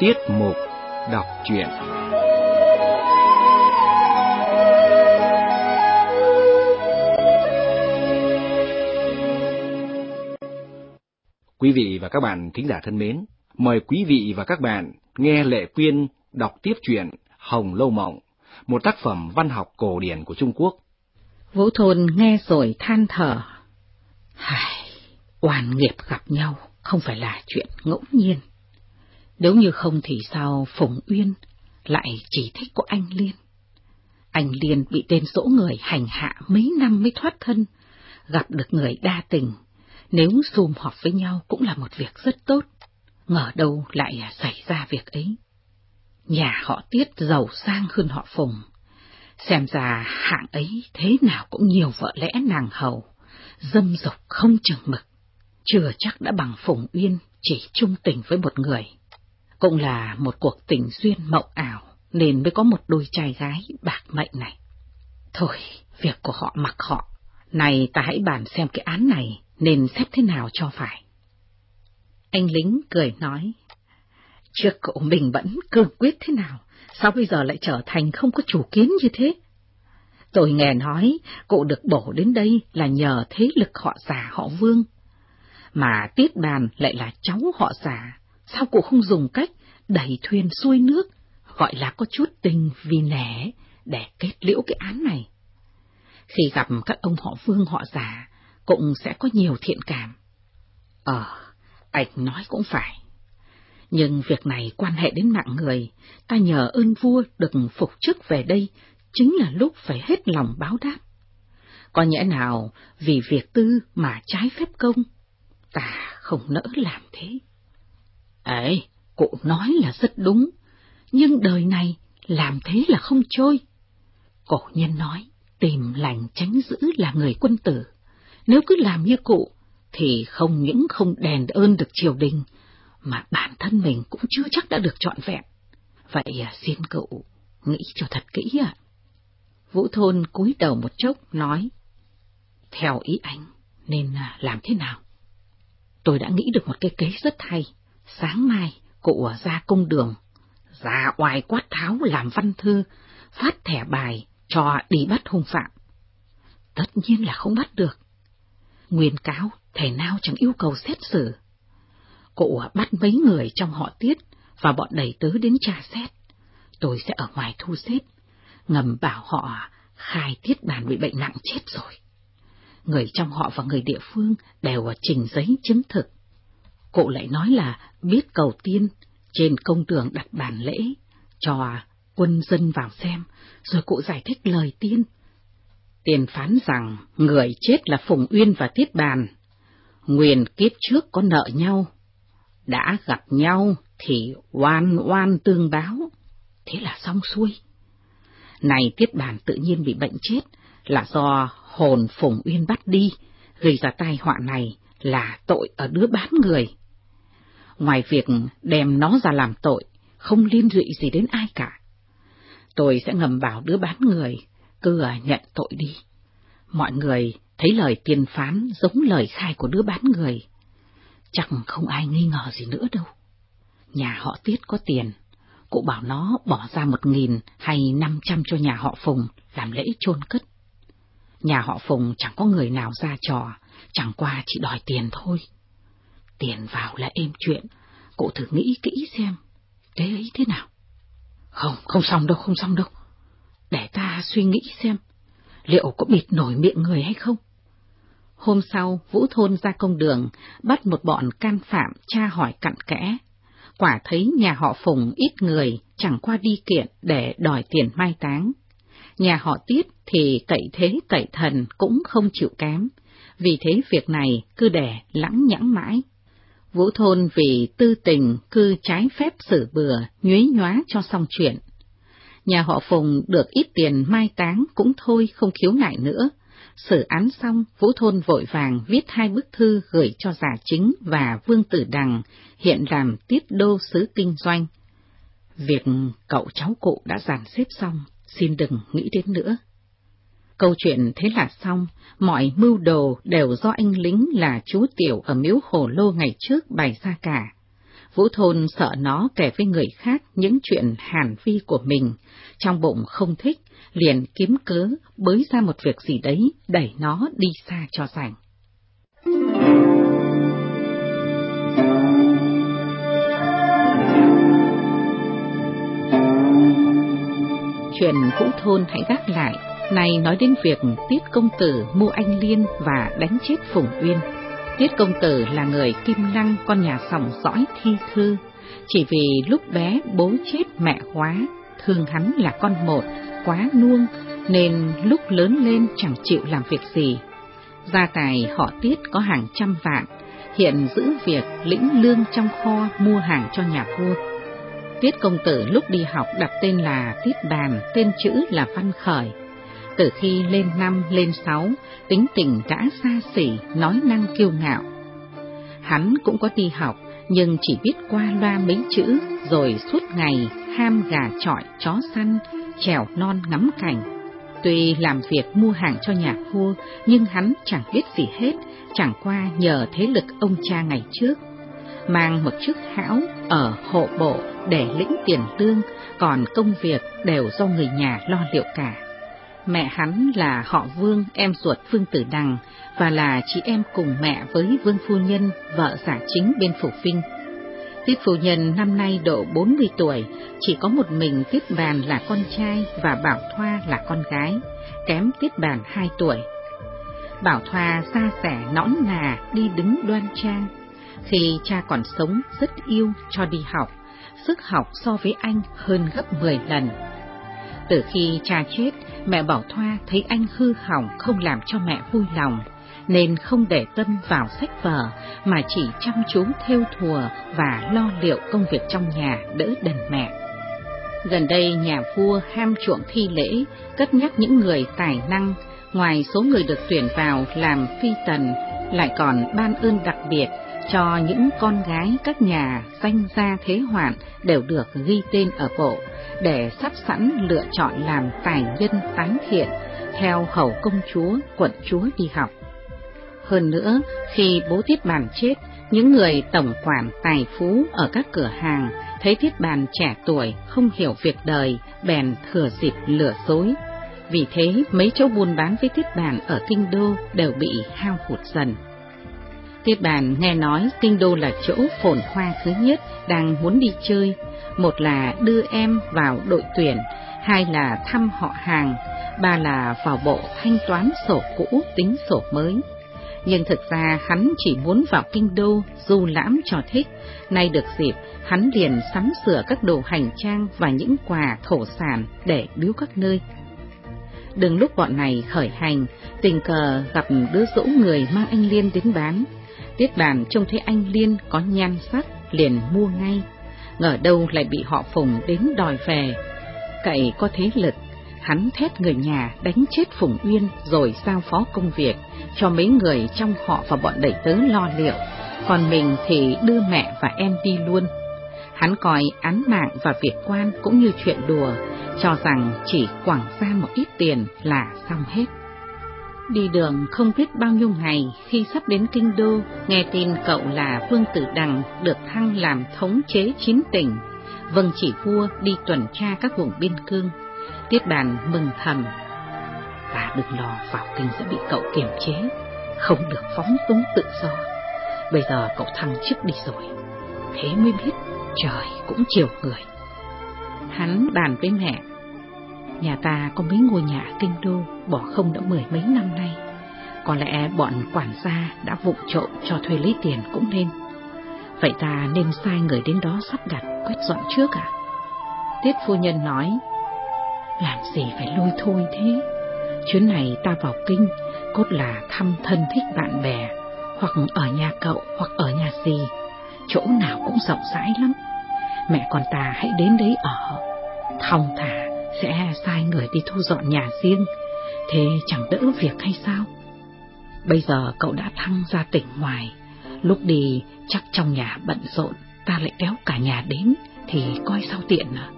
Tiết mục đọc truyện Quý vị và các bạn thính giả thân mến, mời quý vị và các bạn nghe Lệ Quyên đọc tiếp truyện Hồng Lâu Mộng, một tác phẩm văn học cổ điển của Trung Quốc. Vũ Thôn nghe rồi than thở. Hài, oan nghiệp gặp nhau không phải là chuyện ngẫu nhiên. Nếu như không thì sao Phùng Uyên lại chỉ thích của anh Liên? Anh Liên bị tên dỗ người hành hạ mấy năm mới thoát thân, gặp được người đa tình, nếu xùm họp với nhau cũng là một việc rất tốt, ngờ đâu lại xảy ra việc ấy. Nhà họ Tiết giàu sang hơn họ Phùng, xem ra hạng ấy thế nào cũng nhiều vợ lẽ nàng hầu, dâm dục không chừng mực, chưa chắc đã bằng Phùng Uyên chỉ trung tình với một người cũng là một cuộc tình duyên mộng ảo, nên mới có một đôi trai gái bạc mệnh này. Thôi, việc của họ mặc họ, này ta hãy bàn xem cái án này nên xếp thế nào cho phải. Anh lính cười nói, trước cậu mình vẫn cương quyết thế nào, sao bây giờ lại trở thành không có chủ kiến như thế? Tôi nghe nói, cụ được bổ đến đây là nhờ thế lực họ già họ vương. Mà tiết bàn lại là cháu họ già, sao cụ không dùng cách đẩy thuyền xuôi nước, gọi là có chút tình vì nẻ để kết liễu cái án này. Khi gặp các ông họ vương họ già, cũng sẽ có nhiều thiện cảm. Ờ, anh nói cũng phải. Nhưng việc này quan hệ đến mạng người, ta nhờ ơn vua được phục chức về đây, chính là lúc phải hết lòng báo đáp. Có nhẽ nào vì việc tư mà trái phép công, ta không nỡ làm thế. Ấy, cụ nói là rất đúng, nhưng đời này làm thế là không trôi. Cổ nhân nói, tìm lành tránh giữ là người quân tử. Nếu cứ làm như cụ, thì không những không đền ơn được triều đình, mà bản thân mình cũng chưa chắc đã được trọn vẹn. Vậy à, xin cậu nghĩ cho thật kỹ ạ. Vũ Thôn cúi đầu một chốc nói, theo ý anh nên à, làm thế nào? Tôi đã nghĩ được một cái kế rất hay. Sáng mai, cụ ra cung đường, ra oai quát tháo làm văn thư, phát thẻ bài cho đi bắt hung phạm. Tất nhiên là không bắt được. Nguyên cáo thể nào chẳng yêu cầu xét xử. Cụ bắt mấy người trong họ tiết và bọn đầy tớ đến tra xét. Tôi sẽ ở ngoài thu xếp, ngầm bảo họ khai tiết bàn bị bệnh nặng chết rồi. Người trong họ và người địa phương đều trình giấy chứng thực. Cụ lại nói là biết cầu tiên, trên công tường đặt bàn lễ, cho quân dân vào xem, rồi cụ giải thích lời tiên. Tiền phán rằng người chết là Phùng Uyên và Tiết Bàn. nguyền kiếp trước có nợ nhau, đã gặp nhau thì oan oan tương báo, thế là xong xuôi. Này Tiết Bàn tự nhiên bị bệnh chết là do hồn Phùng Uyên bắt đi, gây ra tai họa này là tội ở đứa bán người ngoài việc đem nó ra làm tội, không liên lụy gì đến ai cả. Tôi sẽ ngầm bảo đứa bán người, cứ nhận tội đi. Mọi người thấy lời tiên phán giống lời khai của đứa bán người. chẳng không ai nghi ngờ gì nữa đâu. Nhà họ Tiết có tiền, cụ bảo nó bỏ ra một nghìn hay năm trăm cho nhà họ Phùng làm lễ chôn cất. Nhà họ Phùng chẳng có người nào ra trò, chẳng qua chỉ đòi tiền thôi. Tiền vào là êm chuyện, cụ thử nghĩ kỹ xem, thế ấy thế nào. Không, không xong đâu, không xong đâu. Để ta suy nghĩ xem, liệu có bịt nổi miệng người hay không? Hôm sau, Vũ Thôn ra công đường, bắt một bọn can phạm tra hỏi cặn kẽ. Quả thấy nhà họ Phùng ít người, chẳng qua đi kiện để đòi tiền mai táng. Nhà họ Tiết thì cậy thế cậy thần cũng không chịu kém, vì thế việc này cứ để lãng nhãng mãi. Vũ Thôn vì tư tình cư trái phép xử bừa, nhuế nhóa cho xong chuyện. Nhà họ Phùng được ít tiền mai táng cũng thôi không khiếu nại nữa. Xử án xong, Vũ Thôn vội vàng viết hai bức thư gửi cho giả chính và Vương Tử Đằng, hiện làm tiết đô sứ kinh doanh. Việc cậu cháu cụ đã giàn xếp xong, xin đừng nghĩ đến nữa. Câu chuyện thế là xong, mọi mưu đồ đều do anh lính là chú Tiểu ở miếu Hồ Lô ngày trước bày ra cả. Vũ Thôn sợ nó kể với người khác những chuyện hàn vi của mình, trong bụng không thích, liền kiếm cớ bới ra một việc gì đấy đẩy nó đi xa cho rảnh. Chuyện Vũ Thôn hãy gác lại, này nói đến việc Tiết Công Tử mua anh Liên và đánh chết Phùng Uyên. Tiết Công Tử là người kim năng con nhà sòng dõi thi thư, chỉ vì lúc bé bố chết mẹ quá, thương hắn là con một, quá nuông, nên lúc lớn lên chẳng chịu làm việc gì. Gia tài họ Tiết có hàng trăm vạn, hiện giữ việc lĩnh lương trong kho mua hàng cho nhà vua. Tiết công tử lúc đi học đặt tên là Tiết Bàn, tên chữ là Văn Khởi. Từ khi lên năm, lên sáu, tính tình đã xa xỉ, nói năng kiêu ngạo. Hắn cũng có đi học, nhưng chỉ biết qua loa mấy chữ, rồi suốt ngày ham gà trọi, chó săn, trèo non ngắm cảnh. Tuy làm việc mua hàng cho nhà vua, nhưng hắn chẳng biết gì hết, chẳng qua nhờ thế lực ông cha ngày trước. Mang một chức hão ở hộ bộ để lĩnh tiền lương, còn công việc đều do người nhà lo liệu cả. Mẹ hắn là họ Vương, em ruột vương Tử Đằng, và là chị em cùng mẹ với Vương Phu Nhân, vợ giả chính bên Phủ Vinh. Tiết Phu Nhân năm nay độ 40 tuổi, chỉ có một mình Tiết Bàn là con trai và Bảo Thoa là con gái, kém Tiết Bàn 2 tuổi. Bảo Thoa xa xẻ nõn nà đi đứng đoan trang, khi cha còn sống rất yêu cho đi học, sức học so với anh hơn gấp 10 lần. Từ khi cha chết, mẹ Bảo Thoa thấy anh hư hỏng không làm cho mẹ vui lòng, nên không để tâm vào sách vở mà chỉ chăm chú theo thùa và lo liệu công việc trong nhà đỡ đần mẹ. Gần đây nhà vua ham chuộng thi lễ, cất nhắc những người tài năng, ngoài số người được tuyển vào làm phi tần, lại còn ban ơn đặc biệt cho những con gái các nhà danh gia thế hoạn đều được ghi tên ở bộ, để sắp sẵn lựa chọn làm tài nhân tán thiện, theo hầu công chúa, quận chúa đi học. Hơn nữa, khi bố Tiết Bàn chết, những người tổng quản tài phú ở các cửa hàng thấy Tiết Bàn trẻ tuổi không hiểu việc đời, bèn thừa dịp lửa dối. Vì thế, mấy chỗ buôn bán với Tiết Bàn ở Kinh Đô đều bị hao hụt dần. Tiết Bàn nghe nói Kinh Đô là chỗ phồn hoa thứ nhất đang muốn đi chơi, một là đưa em vào đội tuyển, hai là thăm họ hàng, ba là vào bộ thanh toán sổ cũ tính sổ mới. Nhưng thực ra hắn chỉ muốn vào kinh đô du lãm cho thích, nay được dịp hắn liền sắm sửa các đồ hành trang và những quà thổ sản để biếu các nơi. Đừng lúc bọn này khởi hành, tình cờ gặp đứa dỗ người mang anh Liên đến bán. Tiết bàn trông thấy anh Liên có nhan sắc, liền mua ngay. Ngờ đâu lại bị họ phùng đến đòi về. Cậy có thế lực, hắn thét người nhà đánh chết Phùng Uyên rồi giao phó công việc cho mấy người trong họ và bọn đẩy tớ lo liệu, còn mình thì đưa mẹ và em đi luôn. Hắn coi án mạng và việc quan cũng như chuyện đùa, cho rằng chỉ quảng ra một ít tiền là xong hết. Đi đường không biết bao nhiêu ngày khi sắp đến Kinh Đô, nghe tin cậu là Vương Tử Đằng được thăng làm thống chế chín tỉnh, vâng chỉ vua đi tuần tra các vùng biên cương. Tiết bàn mừng thầm, và đừng lo vào kinh sẽ bị cậu kiềm chế, không được phóng túng tự do. Bây giờ cậu thăng chức đi rồi, thế mới biết trời cũng chiều người. Hắn bàn với mẹ, nhà ta có mấy ngôi nhà kinh đô bỏ không đã mười mấy năm nay. Có lẽ bọn quản gia đã vụng trộm cho thuê lấy tiền cũng nên. Vậy ta nên sai người đến đó sắp đặt quét dọn trước à? Tiết phu nhân nói, làm gì phải lôi thôi thế? Chuyến này ta vào kinh, cốt là thăm thân thích bạn bè, hoặc ở nhà cậu, hoặc ở nhà gì. Chỗ nào cũng rộng rãi lắm. Mẹ con ta hãy đến đấy ở. Thong thả sẽ sai người đi thu dọn nhà riêng, thế chẳng đỡ việc hay sao? Bây giờ cậu đã thăng ra tỉnh ngoài, lúc đi chắc trong nhà bận rộn, ta lại kéo cả nhà đến, thì coi sao tiện à?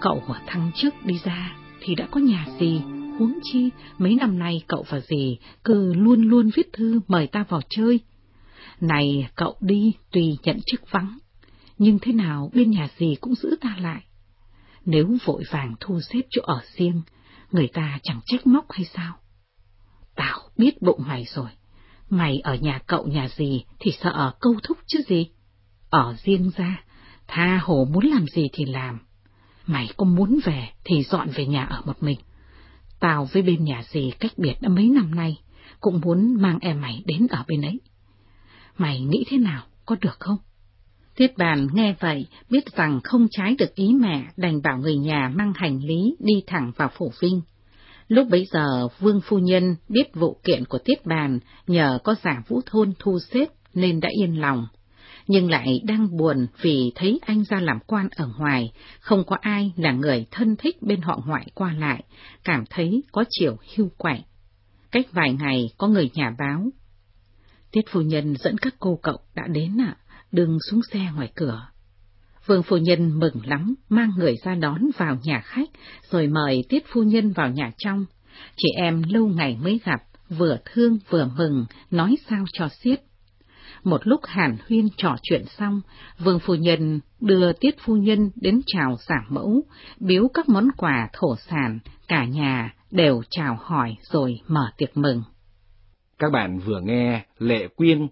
Cậu mà thăng trước đi ra thì đã có nhà gì, huống chi mấy năm nay cậu và dì cứ luôn luôn viết thư mời ta vào chơi. Này cậu đi tùy nhận chức vắng, nhưng thế nào bên nhà gì cũng giữ ta lại. Nếu vội vàng thu xếp chỗ ở riêng, người ta chẳng trách móc hay sao? Tao biết bụng mày rồi, mày ở nhà cậu nhà gì thì sợ câu thúc chứ gì. Ở riêng ra, tha hồ muốn làm gì thì làm. Mày có muốn về thì dọn về nhà ở một mình. Tao với bên nhà gì cách biệt đã mấy năm nay, cũng muốn mang em mày đến ở bên ấy. Mày nghĩ thế nào, có được không? Tiết bàn nghe vậy, biết rằng không trái được ý mẹ, đành bảo người nhà mang hành lý đi thẳng vào phủ vinh. Lúc bấy giờ, Vương Phu Nhân biết vụ kiện của Tiết Bàn nhờ có giả vũ thôn thu xếp nên đã yên lòng. Nhưng lại đang buồn vì thấy anh ra làm quan ở ngoài, không có ai là người thân thích bên họ ngoại qua lại, cảm thấy có chiều hưu quạnh. Cách vài ngày có người nhà báo. Tiết Phu Nhân dẫn các cô cậu đã đến ạ, đừng xuống xe ngoài cửa. Vương phu nhân mừng lắm, mang người ra đón vào nhà khách, rồi mời tiết phu nhân vào nhà trong. Chị em lâu ngày mới gặp, vừa thương vừa mừng, nói sao cho xiết. Một lúc hàn huyên trò chuyện xong, vương phu nhân đưa tiết phu nhân đến chào giảm mẫu, biếu các món quà thổ sản, cả nhà đều chào hỏi rồi mở tiệc mừng. Các bạn vừa nghe Lệ Quyên